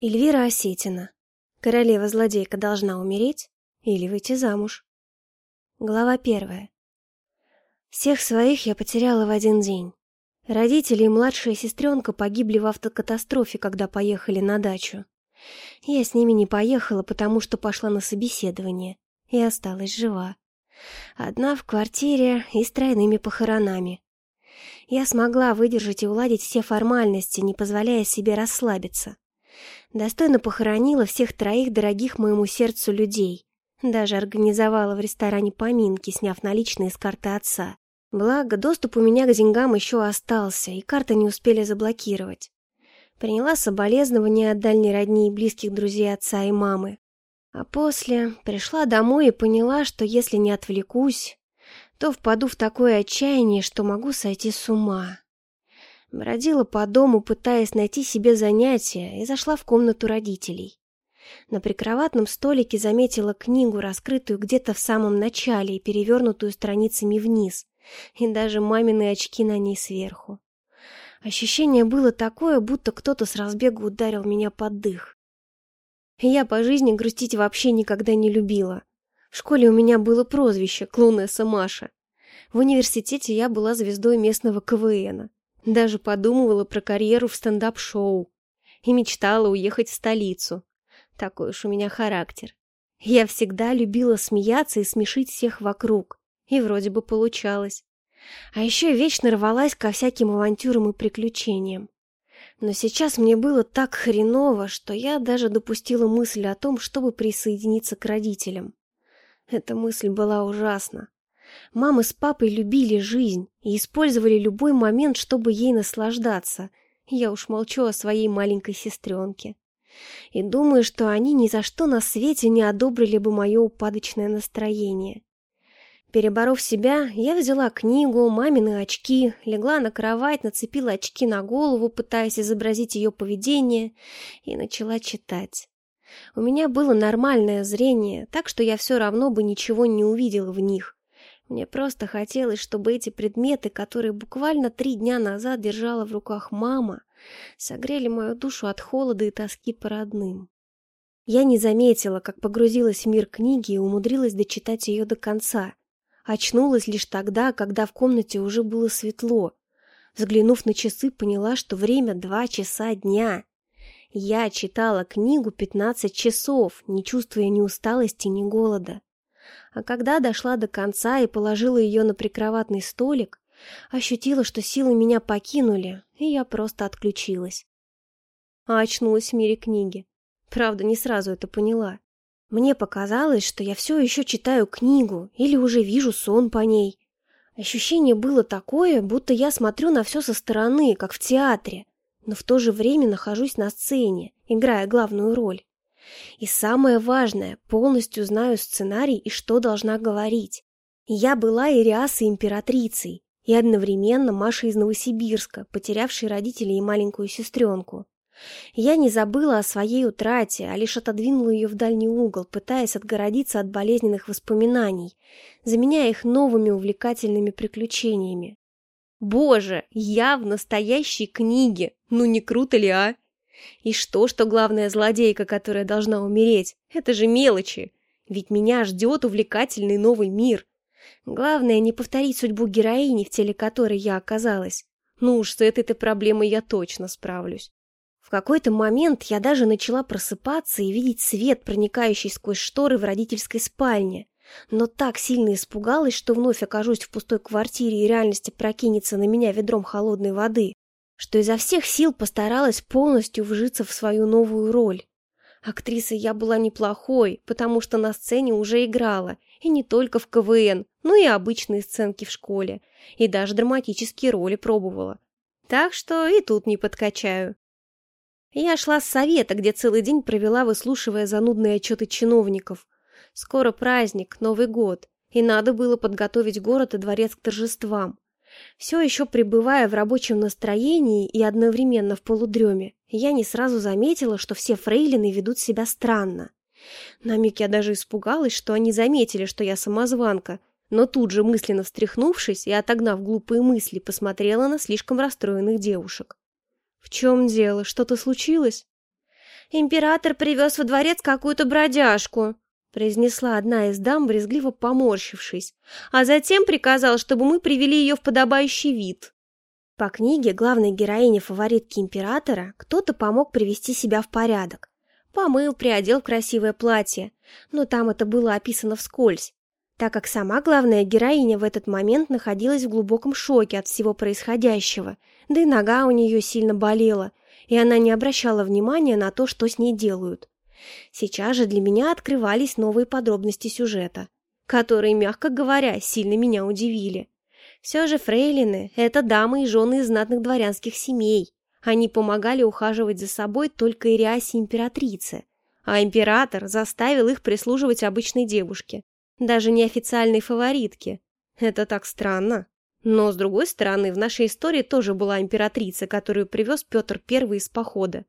Эльвира Осетина. Королева-злодейка должна умереть или выйти замуж. Глава первая. Всех своих я потеряла в один день. Родители и младшая сестренка погибли в автокатастрофе, когда поехали на дачу. Я с ними не поехала, потому что пошла на собеседование и осталась жива. Одна в квартире и с тройными похоронами. Я смогла выдержать и уладить все формальности, не позволяя себе расслабиться. Достойно похоронила всех троих дорогих моему сердцу людей. Даже организовала в ресторане поминки, сняв наличные с карты отца. Благо, доступ у меня к деньгам еще остался, и карты не успели заблокировать. Приняла соболезнования от дальней родни и близких друзей отца и мамы. А после пришла домой и поняла, что если не отвлекусь, то впаду в такое отчаяние, что могу сойти с ума. Бродила по дому, пытаясь найти себе занятие, и зашла в комнату родителей. На прикроватном столике заметила книгу, раскрытую где-то в самом начале и перевернутую страницами вниз, и даже мамины очки на ней сверху. Ощущение было такое, будто кто-то с разбегу ударил меня под дых. Я по жизни грустить вообще никогда не любила. В школе у меня было прозвище «Клоунесса Маша». В университете я была звездой местного КВНа. Даже подумывала про карьеру в стендап-шоу. И мечтала уехать в столицу. Такой уж у меня характер. Я всегда любила смеяться и смешить всех вокруг. И вроде бы получалось. А еще вечно рвалась ко всяким авантюрам и приключениям. Но сейчас мне было так хреново, что я даже допустила мысль о том, чтобы присоединиться к родителям. Эта мысль была ужасна. Мама с папой любили жизнь и использовали любой момент, чтобы ей наслаждаться. Я уж молчу о своей маленькой сестренке. И думаю, что они ни за что на свете не одобрили бы мое упадочное настроение. Переборов себя, я взяла книгу, мамины очки, легла на кровать, нацепила очки на голову, пытаясь изобразить ее поведение, и начала читать. У меня было нормальное зрение, так что я все равно бы ничего не увидела в них. Мне просто хотелось, чтобы эти предметы, которые буквально три дня назад держала в руках мама, согрели мою душу от холода и тоски по родным. Я не заметила, как погрузилась в мир книги и умудрилась дочитать ее до конца. Очнулась лишь тогда, когда в комнате уже было светло. Взглянув на часы, поняла, что время два часа дня. Я читала книгу пятнадцать часов, не чувствуя ни усталости, ни голода а когда дошла до конца и положила ее на прикроватный столик, ощутила, что силы меня покинули, и я просто отключилась. А очнулась в мире книги. Правда, не сразу это поняла. Мне показалось, что я все еще читаю книгу или уже вижу сон по ней. Ощущение было такое, будто я смотрю на все со стороны, как в театре, но в то же время нахожусь на сцене, играя главную роль. И самое важное, полностью знаю сценарий и что должна говорить. Я была Ириасой императрицей, и одновременно Машей из Новосибирска, потерявшей родителей и маленькую сестренку. Я не забыла о своей утрате, а лишь отодвинула ее в дальний угол, пытаясь отгородиться от болезненных воспоминаний, заменяя их новыми увлекательными приключениями. Боже, я в настоящей книге! Ну не круто ли, а? И что, что главная злодейка, которая должна умереть? Это же мелочи. Ведь меня ждет увлекательный новый мир. Главное, не повторить судьбу героини, в теле которой я оказалась. Ну уж с этой-то проблемой я точно справлюсь. В какой-то момент я даже начала просыпаться и видеть свет, проникающий сквозь шторы в родительской спальне. Но так сильно испугалась, что вновь окажусь в пустой квартире и реальности прокинется на меня ведром холодной воды что изо всех сил постаралась полностью вжиться в свою новую роль. Актрисой я была неплохой, потому что на сцене уже играла, и не только в КВН, но и обычные сценки в школе, и даже драматические роли пробовала. Так что и тут не подкачаю. Я шла с совета, где целый день провела, выслушивая занудные отчеты чиновников. Скоро праздник, Новый год, и надо было подготовить город и дворец к торжествам. Все еще пребывая в рабочем настроении и одновременно в полудреме, я не сразу заметила, что все фрейлины ведут себя странно. На миг я даже испугалась, что они заметили, что я самозванка, но тут же, мысленно встряхнувшись и отогнав глупые мысли, посмотрела на слишком расстроенных девушек. «В чем дело? Что-то случилось?» «Император привез во дворец какую-то бродяжку», произнесла одна из дам, брезгливо поморщившись, а затем приказал, чтобы мы привели ее в подобающий вид. По книге главной героине фаворитки императора кто-то помог привести себя в порядок. Помыл, приодел в красивое платье, но там это было описано вскользь, так как сама главная героиня в этот момент находилась в глубоком шоке от всего происходящего, да и нога у нее сильно болела, и она не обращала внимания на то, что с ней делают. Сейчас же для меня открывались новые подробности сюжета, которые, мягко говоря, сильно меня удивили. Все же фрейлины — это дамы и жены из знатных дворянских семей. Они помогали ухаживать за собой только Ириасе императрице, а император заставил их прислуживать обычной девушке, даже неофициальной фаворитке. Это так странно. Но, с другой стороны, в нашей истории тоже была императрица, которую привез Петр I из похода.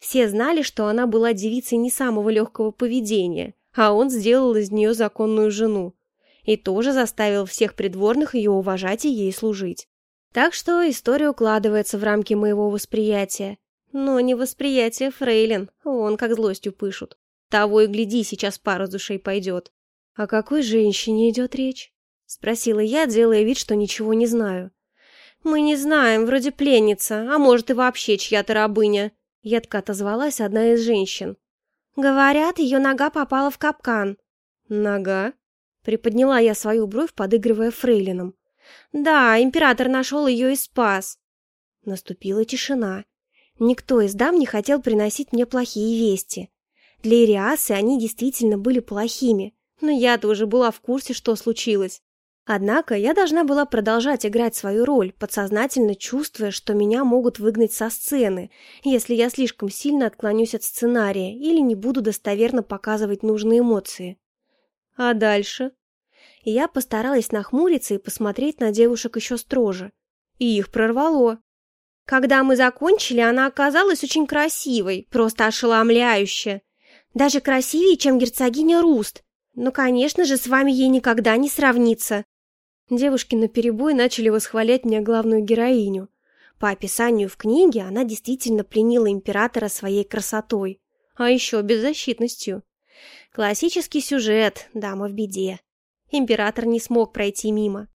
Все знали, что она была девицей не самого легкого поведения, а он сделал из нее законную жену. И тоже заставил всех придворных ее уважать и ей служить. Так что история укладывается в рамки моего восприятия. Но не восприятие фрейлин, вон как злостью пышут. Того и гляди, сейчас пара душей пойдет. О какой женщине идет речь? Спросила я, делая вид, что ничего не знаю. Мы не знаем, вроде пленница, а может и вообще чья-то рабыня. Едко отозвалась одна из женщин. Говорят, ее нога попала в капкан. Нога? Приподняла я свою бровь, подыгрывая фрейлином. Да, император нашел ее и спас. Наступила тишина. Никто из дам не хотел приносить мне плохие вести. Для Ириасы они действительно были плохими, но я-то уже была в курсе, что случилось. Однако я должна была продолжать играть свою роль, подсознательно чувствуя, что меня могут выгнать со сцены, если я слишком сильно отклонюсь от сценария или не буду достоверно показывать нужные эмоции. А дальше? Я постаралась нахмуриться и посмотреть на девушек еще строже. И их прорвало. Когда мы закончили, она оказалась очень красивой, просто ошеломляюще. Даже красивее, чем герцогиня Руст. Но, конечно же, с вами ей никогда не сравнится. Девушки наперебой начали восхвалять мне главную героиню. По описанию в книге она действительно пленила императора своей красотой, а еще беззащитностью. Классический сюжет «Дама в беде». Император не смог пройти мимо.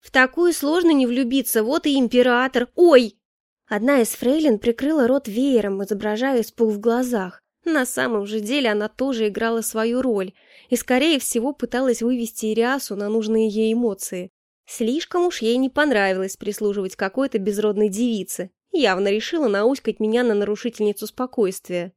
В такую сложно не влюбиться, вот и император. Ой! Одна из фрейлин прикрыла рот веером, изображая испуг в глазах. На самом же деле она тоже играла свою роль и, скорее всего, пыталась вывести Ириасу на нужные ей эмоции. Слишком уж ей не понравилось прислуживать какой-то безродной девице. Явно решила науськать меня на нарушительницу спокойствия.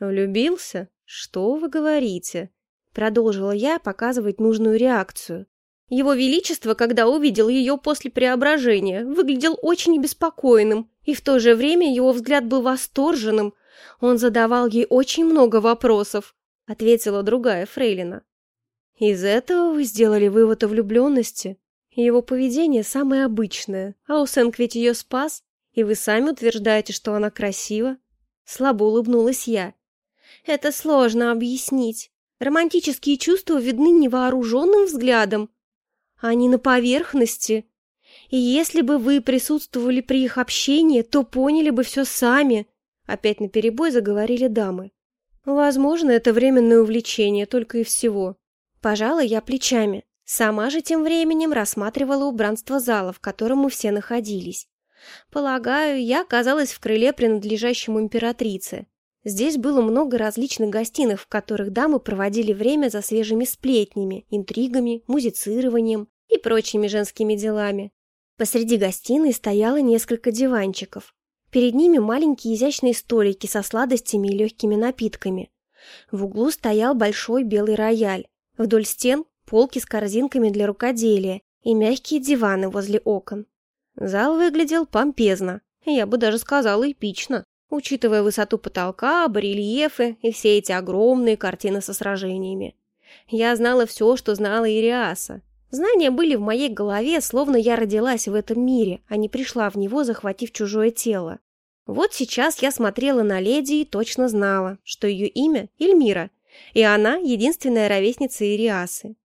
«Влюбился? Что вы говорите?» Продолжила я показывать нужную реакцию. Его Величество, когда увидел ее после преображения, выглядел очень обеспокоенным, и в то же время его взгляд был восторженным. Он задавал ей очень много вопросов, ответила другая фрейлина. Из этого вы сделали вывод о влюбленности? Его поведение самое обычное, а Усенк ведь ее спас, и вы сами утверждаете, что она красива. Слабо улыбнулась я. Это сложно объяснить. Романтические чувства видны невооруженным взглядом, а не на поверхности. И если бы вы присутствовали при их общении, то поняли бы все сами. Опять наперебой заговорили дамы. Возможно, это временное увлечение, только и всего. Пожалуй, я плечами. Сама же тем временем рассматривала убранство зала, в котором мы все находились. Полагаю, я оказалась в крыле, принадлежащему императрице. Здесь было много различных гостиных, в которых дамы проводили время за свежими сплетнями, интригами, музицированием и прочими женскими делами. Посреди гостиной стояло несколько диванчиков. Перед ними маленькие изящные столики со сладостями и легкими напитками. В углу стоял большой белый рояль. Вдоль стен полки с корзинками для рукоделия и мягкие диваны возле окон. Зал выглядел помпезно, я бы даже сказала эпично учитывая высоту потолка, барельефы и все эти огромные картины со сражениями. Я знала все, что знала Ириаса. Знания были в моей голове, словно я родилась в этом мире, а не пришла в него, захватив чужое тело. Вот сейчас я смотрела на леди и точно знала, что ее имя Эльмира, и она единственная ровесница Ириасы.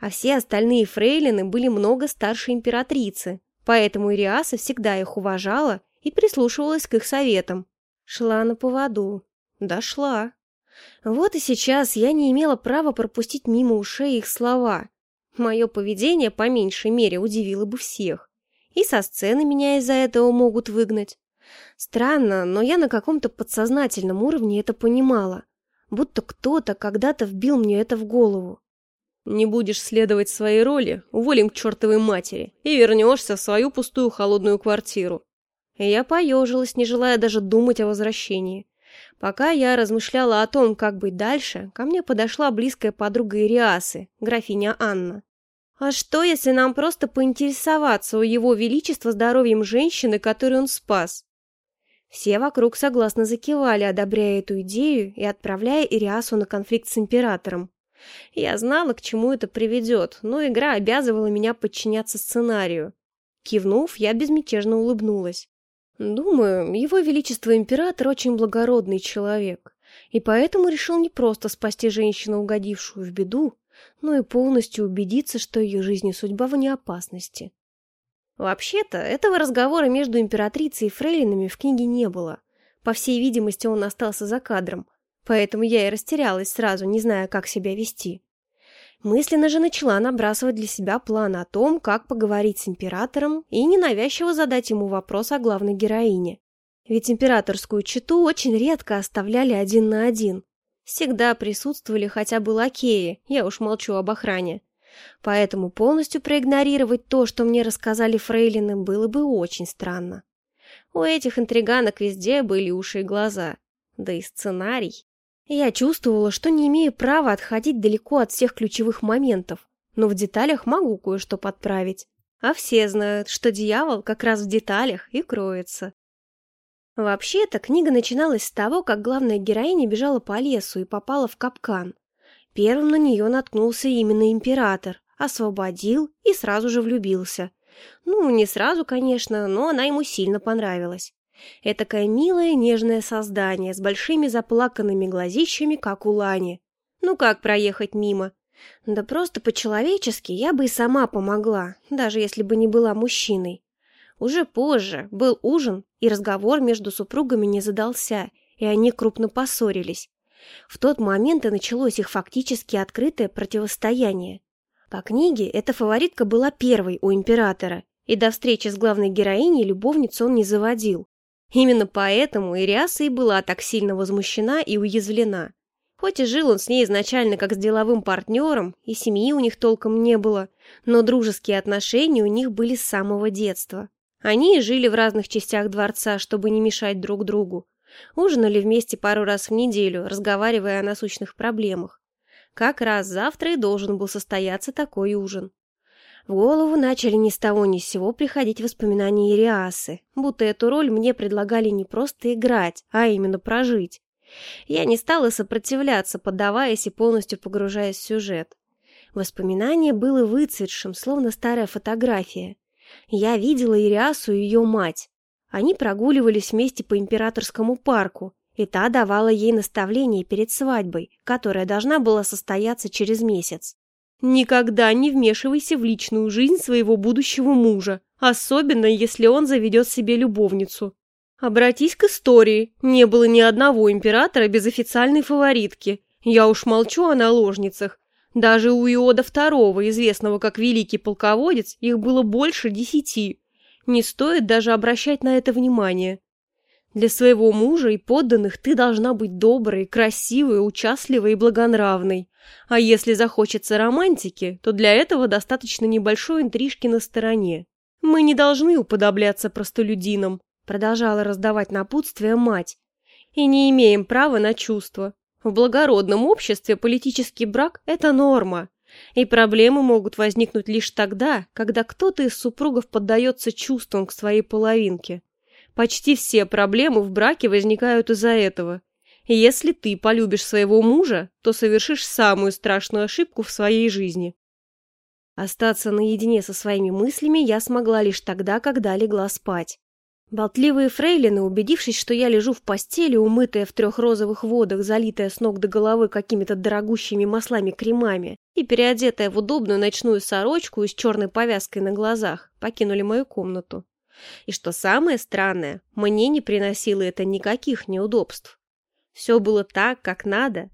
А все остальные фрейлины были много старше императрицы, поэтому Ириаса всегда их уважала и прислушивалась к их советам, Шла на поводу. Дошла. Вот и сейчас я не имела права пропустить мимо ушей их слова. Мое поведение по меньшей мере удивило бы всех. И со сцены меня из-за этого могут выгнать. Странно, но я на каком-то подсознательном уровне это понимала. Будто кто-то когда-то вбил мне это в голову. Не будешь следовать своей роли, уволим к чертовой матери и вернешься в свою пустую холодную квартиру. Я поежилась, не желая даже думать о возвращении. Пока я размышляла о том, как быть дальше, ко мне подошла близкая подруга Ириасы, графиня Анна. «А что, если нам просто поинтересоваться у его величества здоровьем женщины, которую он спас?» Все вокруг согласно закивали, одобряя эту идею и отправляя Ириасу на конфликт с императором. Я знала, к чему это приведет, но игра обязывала меня подчиняться сценарию. Кивнув, я безмятежно улыбнулась. Думаю, его величество император очень благородный человек, и поэтому решил не просто спасти женщину, угодившую в беду, но и полностью убедиться, что ее жизнь и судьба вне опасности. Вообще-то, этого разговора между императрицей и фрейлинами в книге не было. По всей видимости, он остался за кадром, поэтому я и растерялась сразу, не зная, как себя вести. Мысленно же начала набрасывать для себя план о том, как поговорить с императором и ненавязчиво задать ему вопрос о главной героине. Ведь императорскую чету очень редко оставляли один на один. Всегда присутствовали хотя бы лакеи, я уж молчу об охране. Поэтому полностью проигнорировать то, что мне рассказали фрейлины, было бы очень странно. У этих интриганок везде были уши и глаза. Да и сценарий. Я чувствовала, что не имею права отходить далеко от всех ключевых моментов, но в деталях могу кое-что подправить. А все знают, что дьявол как раз в деталях и кроется. Вообще-то книга начиналась с того, как главная героиня бежала по лесу и попала в капкан. Первым на нее наткнулся именно император, освободил и сразу же влюбился. Ну, не сразу, конечно, но она ему сильно понравилась. Этакое милое, нежное создание с большими заплаканными глазищами, как у Лани. Ну как проехать мимо? Да просто по-человечески я бы и сама помогла, даже если бы не была мужчиной. Уже позже был ужин, и разговор между супругами не задался, и они крупно поссорились. В тот момент и началось их фактически открытое противостояние. По книге эта фаворитка была первой у императора, и до встречи с главной героиней любовницу он не заводил. Именно поэтому Ириаса и была так сильно возмущена и уязвлена. Хоть и жил он с ней изначально как с деловым партнером, и семьи у них толком не было, но дружеские отношения у них были с самого детства. Они жили в разных частях дворца, чтобы не мешать друг другу. Ужинали вместе пару раз в неделю, разговаривая о насущных проблемах. Как раз завтра и должен был состояться такой ужин. В голову начали ни с того ни с сего приходить воспоминания Ириасы, будто эту роль мне предлагали не просто играть, а именно прожить. Я не стала сопротивляться, поддаваясь и полностью погружаясь в сюжет. Воспоминание было выцветшим, словно старая фотография. Я видела Ириасу и ее мать. Они прогуливались вместе по императорскому парку, и та давала ей наставления перед свадьбой, которая должна была состояться через месяц. Никогда не вмешивайся в личную жизнь своего будущего мужа, особенно если он заведет себе любовницу. Обратись к истории. Не было ни одного императора без официальной фаворитки. Я уж молчу о наложницах. Даже у Иода II, известного как великий полководец, их было больше десяти. Не стоит даже обращать на это внимание. Для своего мужа и подданных ты должна быть доброй, красивой, участливой и благонравной. А если захочется романтики, то для этого достаточно небольшой интрижки на стороне. Мы не должны уподобляться простолюдинам, продолжала раздавать напутствие мать, и не имеем права на чувства. В благородном обществе политический брак – это норма, и проблемы могут возникнуть лишь тогда, когда кто-то из супругов поддается чувствам к своей половинке. Почти все проблемы в браке возникают из-за этого. Если ты полюбишь своего мужа, то совершишь самую страшную ошибку в своей жизни. Остаться наедине со своими мыслями я смогла лишь тогда, когда легла спать. Болтливые фрейлины, убедившись, что я лежу в постели, умытая в трех розовых водах, залитая с ног до головы какими-то дорогущими маслами-кремами и переодетая в удобную ночную сорочку и с черной повязкой на глазах, покинули мою комнату. И что самое странное, мне не приносило это никаких неудобств. Все было так, как надо.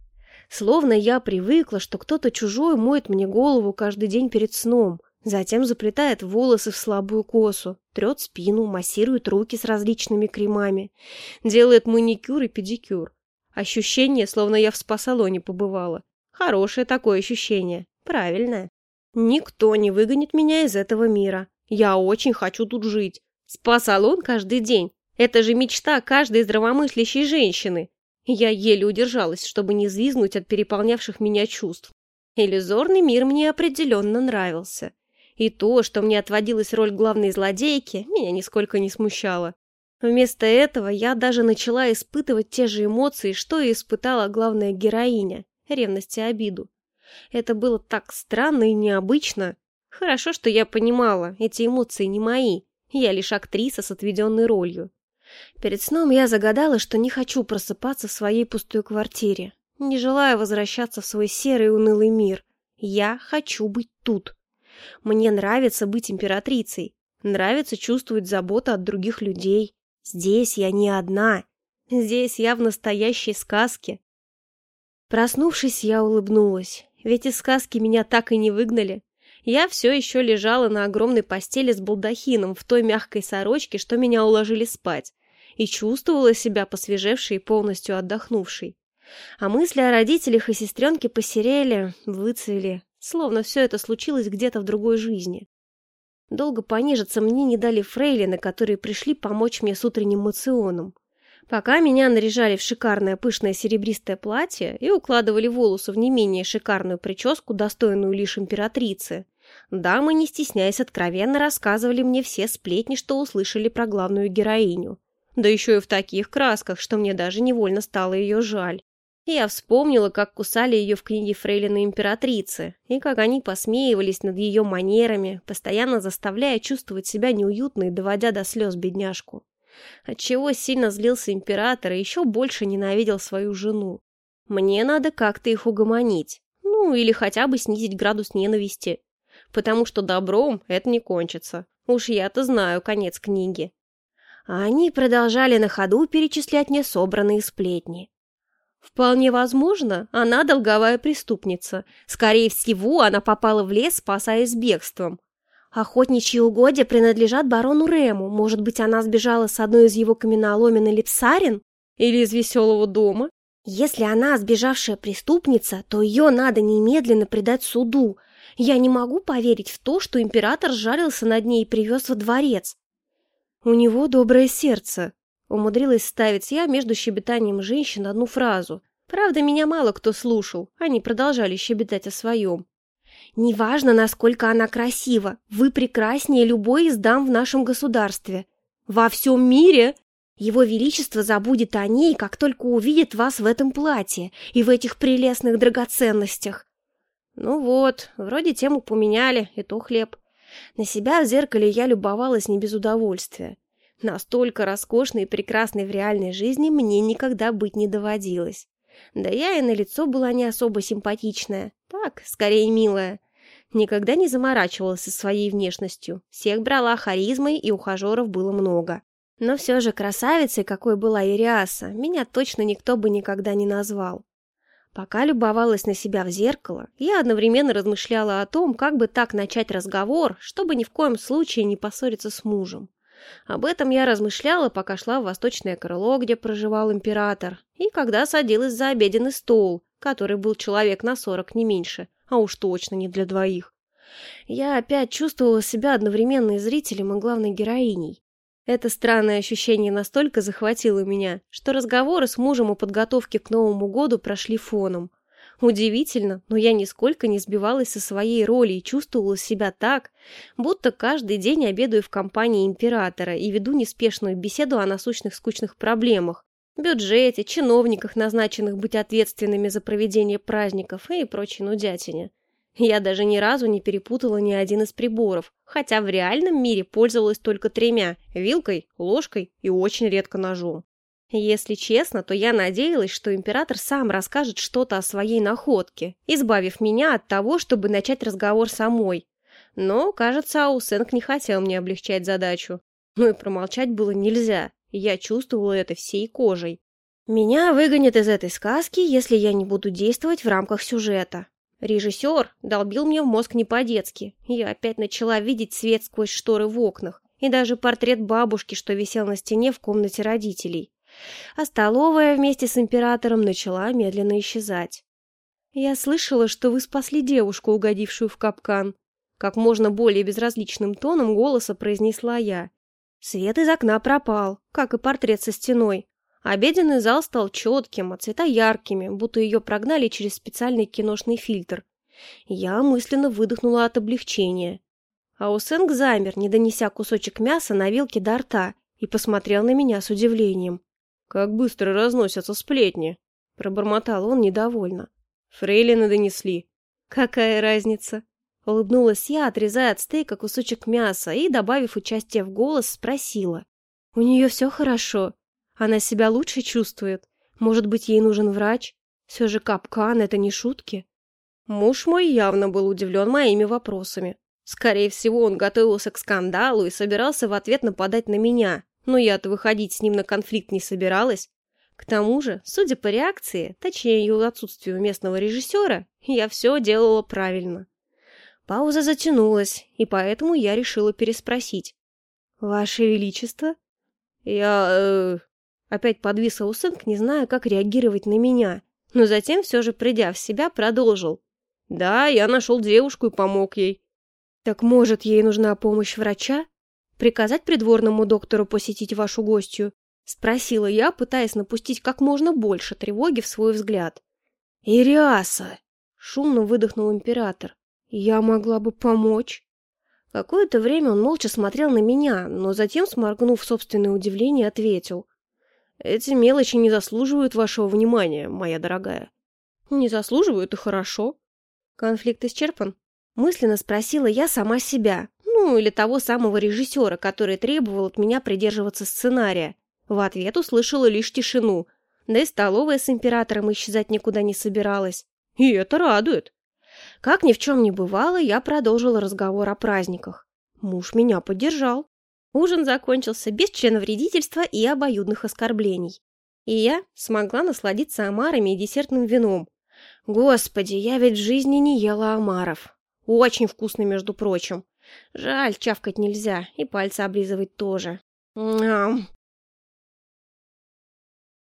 Словно я привыкла, что кто-то чужой моет мне голову каждый день перед сном, затем заплетает волосы в слабую косу, трет спину, массирует руки с различными кремами, делает маникюр и педикюр. Ощущение, словно я в спа-салоне побывала. Хорошее такое ощущение, правильное. Никто не выгонит меня из этого мира. Я очень хочу тут жить. Спа-салон каждый день. Это же мечта каждой здравомыслящей женщины. Я еле удержалась, чтобы не звизнуть от переполнявших меня чувств. Иллюзорный мир мне определенно нравился. И то, что мне отводилась роль главной злодейки, меня нисколько не смущало. Вместо этого я даже начала испытывать те же эмоции, что и испытала главная героиня — ревность и обиду. Это было так странно и необычно. Хорошо, что я понимала, эти эмоции не мои, я лишь актриса с отведенной ролью. Перед сном я загадала, что не хочу просыпаться в своей пустой квартире. Не желаю возвращаться в свой серый унылый мир. Я хочу быть тут. Мне нравится быть императрицей. Нравится чувствовать заботу от других людей. Здесь я не одна. Здесь я в настоящей сказке. Проснувшись, я улыбнулась. Ведь из сказки меня так и не выгнали. Я все еще лежала на огромной постели с балдахином в той мягкой сорочке, что меня уложили спать и чувствовала себя посвежевшей и полностью отдохнувшей. А мысли о родителях и сестренке посерели, выцвели, словно все это случилось где-то в другой жизни. Долго понижиться мне не дали фрейлины, которые пришли помочь мне с утренним мационом. Пока меня наряжали в шикарное пышное серебристое платье и укладывали волосы в не менее шикарную прическу, достойную лишь императрицы, дамы, не стесняясь, откровенно рассказывали мне все сплетни, что услышали про главную героиню. Да еще и в таких красках, что мне даже невольно стало ее жаль. Я вспомнила, как кусали ее в книге Фрейлины императрицы, и как они посмеивались над ее манерами, постоянно заставляя чувствовать себя неуютно и доводя до слез бедняжку. Отчего сильно злился император и еще больше ненавидел свою жену. Мне надо как-то их угомонить, ну или хотя бы снизить градус ненависти, потому что добром это не кончится. Уж я-то знаю конец книги а они продолжали на ходу перечислять мне собранные сплетни. Вполне возможно, она долговая преступница. Скорее всего, она попала в лес, спасаясь бегством. Охотничьи угодья принадлежат барону Рему. Может быть, она сбежала с одной из его каменоломен или псарин? Или из веселого дома? Если она сбежавшая преступница, то ее надо немедленно предать суду. Я не могу поверить в то, что император сжалился над ней и привез во дворец. «У него доброе сердце», — умудрилась ставить я между щебетанием женщин одну фразу. Правда, меня мало кто слушал, они продолжали щебетать о своем. «Неважно, насколько она красива, вы прекраснее любой из дам в нашем государстве. Во всем мире!» Его Величество забудет о ней, как только увидит вас в этом платье и в этих прелестных драгоценностях. Ну вот, вроде тему поменяли, и то хлеб. На себя в зеркале я любовалась не без удовольствия. Настолько роскошной и прекрасной в реальной жизни мне никогда быть не доводилось. Да я и на лицо была не особо симпатичная, так, скорее милая. Никогда не заморачивалась со своей внешностью, всех брала харизмой и ухажеров было много. Но все же красавицей, какой была Ириаса, меня точно никто бы никогда не назвал. Пока любовалась на себя в зеркало, я одновременно размышляла о том, как бы так начать разговор, чтобы ни в коем случае не поссориться с мужем. Об этом я размышляла, пока шла в восточное крыло, где проживал император, и когда садилась за обеденный стол, который был человек на сорок, не меньше, а уж точно не для двоих. Я опять чувствовала себя одновременно и зрителем, и главной героиней. Это странное ощущение настолько захватило меня, что разговоры с мужем о подготовке к Новому году прошли фоном. Удивительно, но я нисколько не сбивалась со своей роли и чувствовала себя так, будто каждый день обедаю в компании императора и веду неспешную беседу о насущных скучных проблемах, бюджете, чиновниках, назначенных быть ответственными за проведение праздников и прочей нудятине. Я даже ни разу не перепутала ни один из приборов, хотя в реальном мире пользовалась только тремя – вилкой, ложкой и очень редко ножом. Если честно, то я надеялась, что император сам расскажет что-то о своей находке, избавив меня от того, чтобы начать разговор самой. Но, кажется, Аусенг не хотел мне облегчать задачу. Ну и промолчать было нельзя, я чувствовала это всей кожей. Меня выгонят из этой сказки, если я не буду действовать в рамках сюжета. Режиссер долбил мне в мозг не по-детски. Я опять начала видеть свет сквозь шторы в окнах и даже портрет бабушки, что висел на стене в комнате родителей. А столовая вместе с императором начала медленно исчезать. «Я слышала, что вы спасли девушку, угодившую в капкан», как можно более безразличным тоном голоса произнесла я. Свет из окна пропал, как и портрет со стеной, Обеденный зал стал четким, а цвета яркими, будто ее прогнали через специальный киношный фильтр. Я мысленно выдохнула от облегчения. А Усенг замер, не донеся кусочек мяса на вилке до рта, и посмотрел на меня с удивлением. «Как быстро разносятся сплетни!» — пробормотал он недовольно. «Фрейлины донесли». «Какая разница?» Улыбнулась я, отрезая от стейка кусочек мяса и, добавив участие в голос, спросила. «У нее все хорошо?» Она себя лучше чувствует. Может быть, ей нужен врач? Все же капкан — это не шутки. Муж мой явно был удивлен моими вопросами. Скорее всего, он готовился к скандалу и собирался в ответ нападать на меня, но я-то выходить с ним на конфликт не собиралась. К тому же, судя по реакции, точнее ее отсутствию местного режиссера, я все делала правильно. Пауза затянулась, и поэтому я решила переспросить. «Ваше Величество?» «Я... Э, Опять подвис Аусенк, не зная, как реагировать на меня. Но затем, все же придя в себя, продолжил. «Да, я нашел девушку и помог ей». «Так, может, ей нужна помощь врача? Приказать придворному доктору посетить вашу гостью?» Спросила я, пытаясь напустить как можно больше тревоги в свой взгляд. «Ириаса!» — шумно выдохнул император. «Я могла бы помочь». Какое-то время он молча смотрел на меня, но затем, сморгнув собственное удивление, ответил. Эти мелочи не заслуживают вашего внимания, моя дорогая. Не заслуживают и хорошо. Конфликт исчерпан? Мысленно спросила я сама себя. Ну, или того самого режиссера, который требовал от меня придерживаться сценария. В ответ услышала лишь тишину. Да и столовая с императором исчезать никуда не собиралась. И это радует. Как ни в чем не бывало, я продолжила разговор о праздниках. Муж меня поддержал. Ужин закончился без членовредительства и обоюдных оскорблений. И я смогла насладиться омарами и десертным вином. Господи, я ведь в жизни не ела омаров. Очень вкусно, между прочим. Жаль, чавкать нельзя, и пальцы облизывать тоже. Ням.